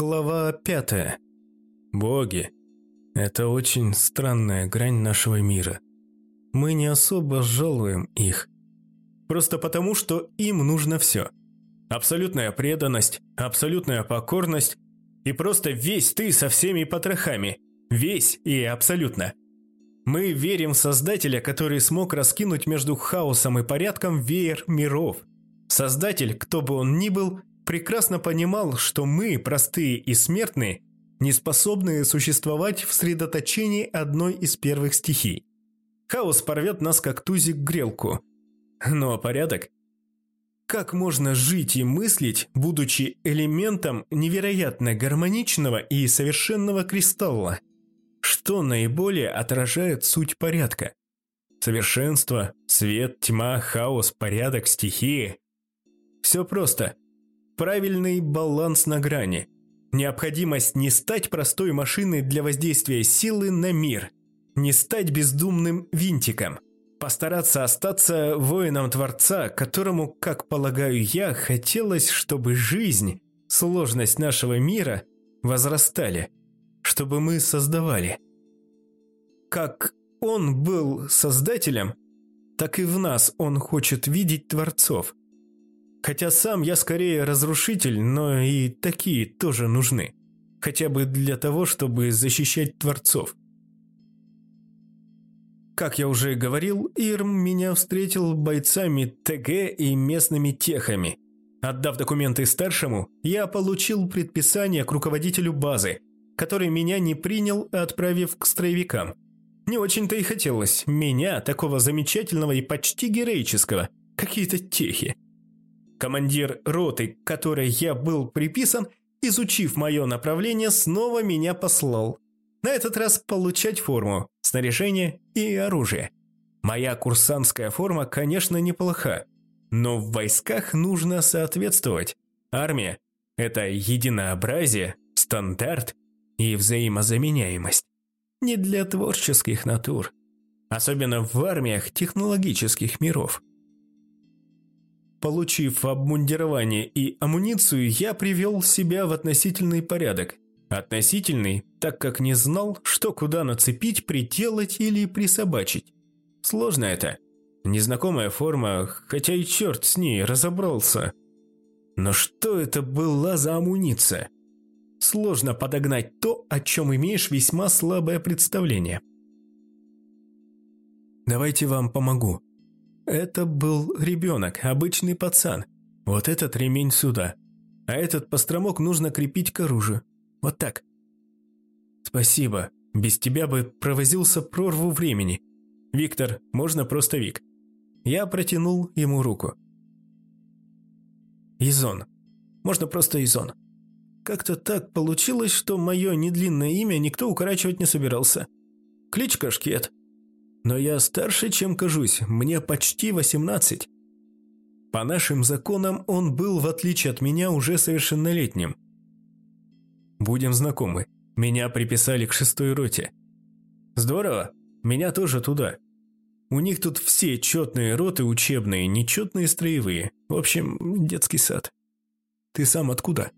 Глава пятая. Боги. Это очень странная грань нашего мира. Мы не особо жалуем их. Просто потому, что им нужно все. Абсолютная преданность, абсолютная покорность и просто весь ты со всеми потрохами. Весь и абсолютно. Мы верим в Создателя, который смог раскинуть между хаосом и порядком веер миров. Создатель, кто бы он ни был, прекрасно понимал, что мы, простые и смертные, не способны существовать в средоточении одной из первых стихий. Хаос порвет нас, как тузик грелку. Ну а порядок? Как можно жить и мыслить, будучи элементом невероятно гармоничного и совершенного кристалла? Что наиболее отражает суть порядка? Совершенство, свет, тьма, хаос, порядок, стихии. Все просто – правильный баланс на грани. Необходимость не стать простой машиной для воздействия силы на мир, не стать бездумным винтиком, постараться остаться воином Творца, которому, как полагаю я, хотелось, чтобы жизнь, сложность нашего мира возрастали, чтобы мы создавали. Как он был создателем, так и в нас он хочет видеть творцов – Хотя сам я скорее разрушитель, но и такие тоже нужны. Хотя бы для того, чтобы защищать творцов. Как я уже говорил, Ирм меня встретил бойцами ТГ и местными техами. Отдав документы старшему, я получил предписание к руководителю базы, который меня не принял, отправив к строевикам. Не очень-то и хотелось меня, такого замечательного и почти героического, какие-то техи. Командир роты, к которой я был приписан, изучив мое направление, снова меня послал. На этот раз получать форму, снаряжение и оружие. Моя курсантская форма, конечно, неплоха, но в войсках нужно соответствовать. Армия – это единообразие, стандарт и взаимозаменяемость. Не для творческих натур. Особенно в армиях технологических миров. Получив обмундирование и амуницию, я привел себя в относительный порядок. Относительный, так как не знал, что куда нацепить, приделать или присобачить. Сложно это. Незнакомая форма, хотя и черт с ней, разобрался. Но что это была за амуниция? Сложно подогнать то, о чем имеешь весьма слабое представление. «Давайте вам помогу», это был ребенок, обычный пацан. Вот этот ремень сюда. А этот постромок нужно крепить к оружию. Вот так. Спасибо. Без тебя бы провозился прорву времени. Виктор, можно просто Вик. Я протянул ему руку. Изон. Можно просто Изон. Как-то так получилось, что мое недлинное имя никто укорачивать не собирался. Кличка Шкет. Но я старше, чем кажусь, мне почти 18. По нашим законам он был, в отличие от меня, уже совершеннолетним. Будем знакомы. Меня приписали к шестой роте. Здорово. Меня тоже туда. У них тут все четные роты учебные, нечетные строевые. В общем, детский сад. Ты сам откуда?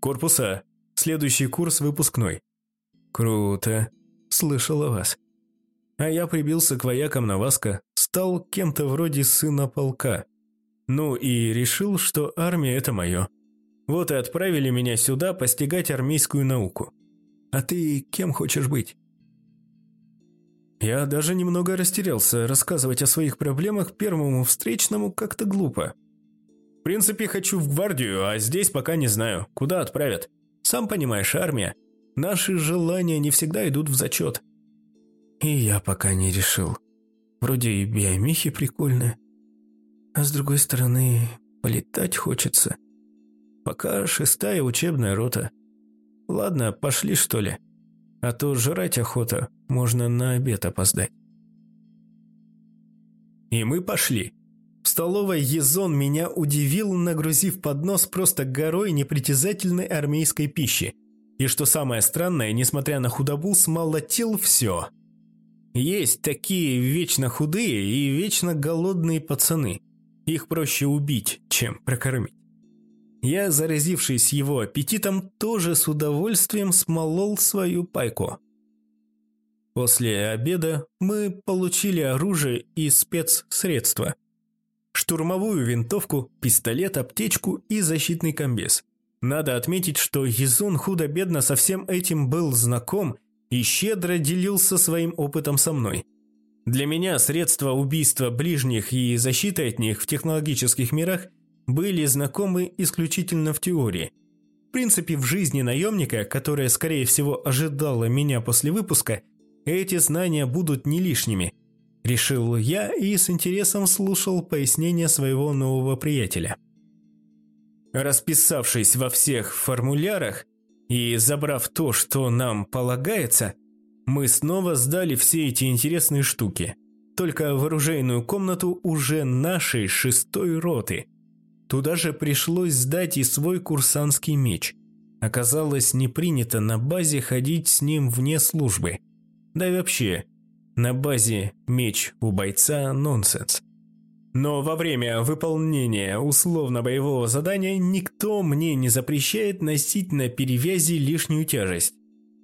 Корпуса. Следующий курс выпускной. Круто. Слышал вас а я прибился к воякам на Васка, стал кем-то вроде сына полка. Ну и решил, что армия – это мое. Вот и отправили меня сюда постигать армейскую науку. А ты кем хочешь быть? Я даже немного растерялся, рассказывать о своих проблемах первому встречному как-то глупо. В принципе, хочу в гвардию, а здесь пока не знаю, куда отправят. Сам понимаешь, армия. Наши желания не всегда идут в зачет. И я пока не решил. Вроде и биомехи прикольные. А с другой стороны, полетать хочется. Пока шестая учебная рота. Ладно, пошли что ли. А то жрать охота, можно на обед опоздать. И мы пошли. В столовой Езон меня удивил, нагрузив поднос просто горой непритязательной армейской пищи. И что самое странное, несмотря на худобу, смолотил все – есть такие вечно худые и вечно голодные пацаны. Их проще убить, чем прокормить. я, заразившись его аппетитом, тоже с удовольствием смолол свою пайку. После обеда мы получили оружие и спецсредства. Штурмовую винтовку, пистолет, аптечку и защитный комбез. Надо отметить, что Езун худо-бедно со всем этим был знаком и щедро делился своим опытом со мной. Для меня средства убийства ближних и защиты от них в технологических мирах были знакомы исключительно в теории. В принципе, в жизни наемника, которая, скорее всего, ожидала меня после выпуска, эти знания будут не лишними. Решил я и с интересом слушал пояснения своего нового приятеля. Расписавшись во всех формулярах и забрав то, что нам полагается, мы снова сдали все эти интересные штуки. Только в оружейную комнату уже нашей шестой роты. Туда же пришлось сдать и свой курсантский меч. Оказалось, не принято на базе ходить с ним вне службы. Да и вообще, на базе меч у бойца – нонсенс. Но во время выполнения условно-боевого задания никто мне не запрещает носить на перевязи лишнюю тяжесть.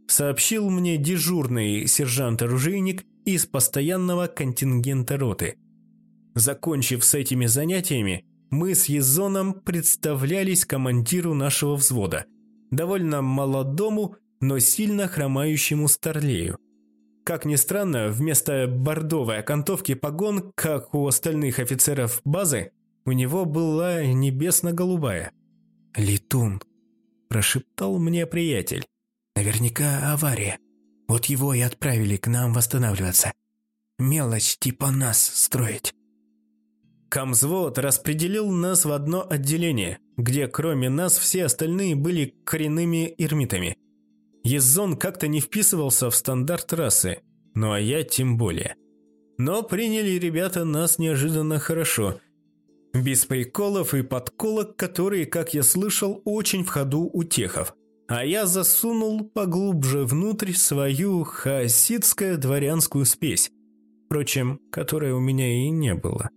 Сообщил мне дежурный сержант-оружейник из постоянного контингента роты. Закончив с этими занятиями, мы с Езоном представлялись командиру нашего взвода, довольно молодому, но сильно хромающему старлею. Как ни странно, вместо бордовой окантовки погон, как у остальных офицеров базы, у него была небесно-голубая. «Летун», – прошептал мне приятель. «Наверняка авария. Вот его и отправили к нам восстанавливаться. Мелочь типа нас строить». Камзвод распределил нас в одно отделение, где кроме нас все остальные были коренными эрмитами – Езон как-то не вписывался в стандарт расы, ну а я тем более. Но приняли ребята нас неожиданно хорошо. Без приколов и подколок, которые, как я слышал, очень в ходу у техов. А я засунул поглубже внутрь свою хаоситскую дворянскую спесь. Впрочем, которой у меня и не было.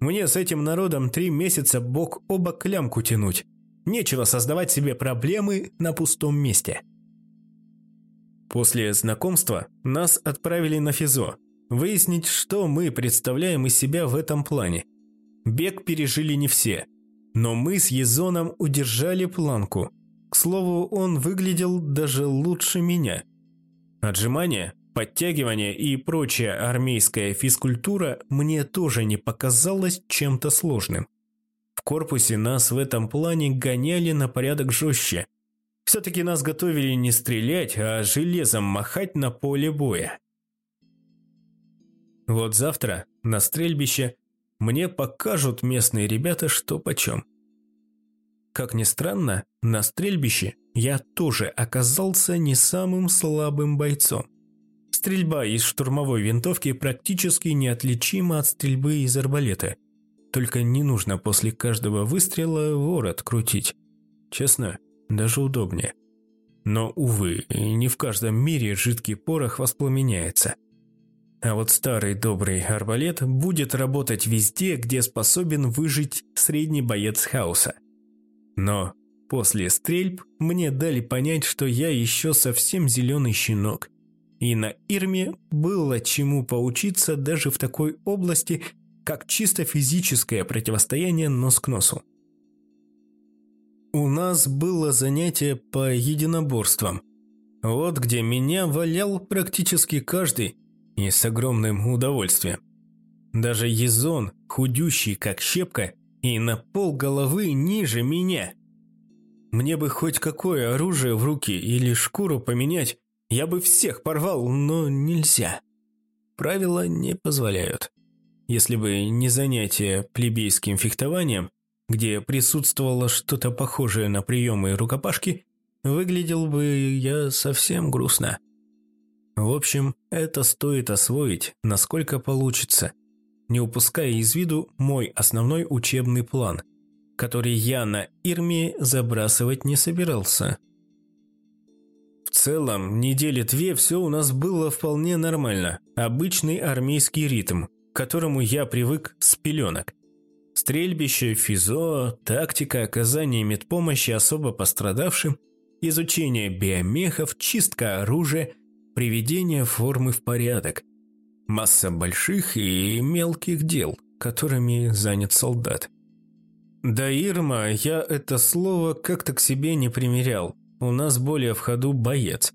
Мне с этим народом три месяца бок о бок клямку тянуть. Нечего создавать себе проблемы на пустом месте. После знакомства нас отправили на физо, выяснить, что мы представляем из себя в этом плане. Бег пережили не все, но мы с Езоном удержали планку. К слову, он выглядел даже лучше меня. Отжимания, подтягивания и прочая армейская физкультура мне тоже не показалась чем-то сложным. В корпусе нас в этом плане гоняли на порядок жестче – все-таки нас готовили не стрелять, а железом махать на поле боя. Вот завтра на стрельбище мне покажут местные ребята, что почем. Как ни странно, на стрельбище я тоже оказался не самым слабым бойцом. Стрельба из штурмовой винтовки практически неотличима от стрельбы из арбалета. Только не нужно после каждого выстрела ворот крутить. Честно, даже удобнее. Но, увы, не в каждом мире жидкий порох воспламеняется. А вот старый добрый арбалет будет работать везде, где способен выжить средний боец хаоса. Но после стрельб мне дали понять, что я еще совсем зеленый щенок. И на Ирме было чему поучиться даже в такой области, как чисто физическое противостояние нос к носу. У нас было занятие по единоборствам. Вот где меня валял практически каждый и с огромным удовольствием. Даже Езон, худющий как щепка и на пол головы ниже меня. Мне бы хоть какое оружие в руки или шкуру поменять, я бы всех порвал, но нельзя. Правила не позволяют. Если бы не занятие плебейским фехтованием, где присутствовало что-то похожее на приемы рукопашки, выглядел бы я совсем грустно. В общем, это стоит освоить, насколько получится, не упуская из виду мой основной учебный план, который я на Ирме забрасывать не собирался. В целом, недели две все у нас было вполне нормально, обычный армейский ритм, к которому я привык с пеленок. Стрельбище, физо, тактика оказания медпомощи особо пострадавшим, изучение биомехов, чистка оружия, приведение формы в порядок. Масса больших и мелких дел, которыми занят солдат. Да, Ирма, я это слово как-то к себе не примерял. У нас более в ходу боец.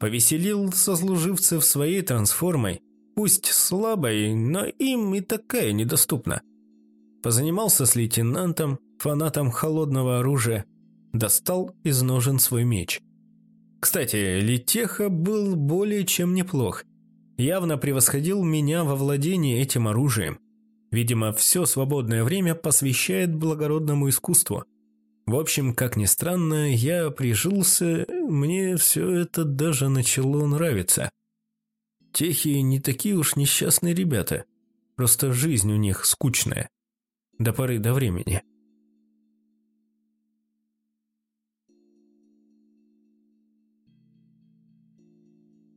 Повеселил сослуживцев своей трансформой, пусть слабой, но им и такая недоступна. Позанимался с лейтенантом, фанатом холодного оружия, достал из ножен свой меч. Кстати, Летеха был более чем неплох. Явно превосходил меня во владении этим оружием. Видимо, все свободное время посвящает благородному искусству. В общем, как ни странно, я прижился, мне все это даже начало нравиться. Техи не такие уж несчастные ребята, просто жизнь у них скучная. До поры до времени.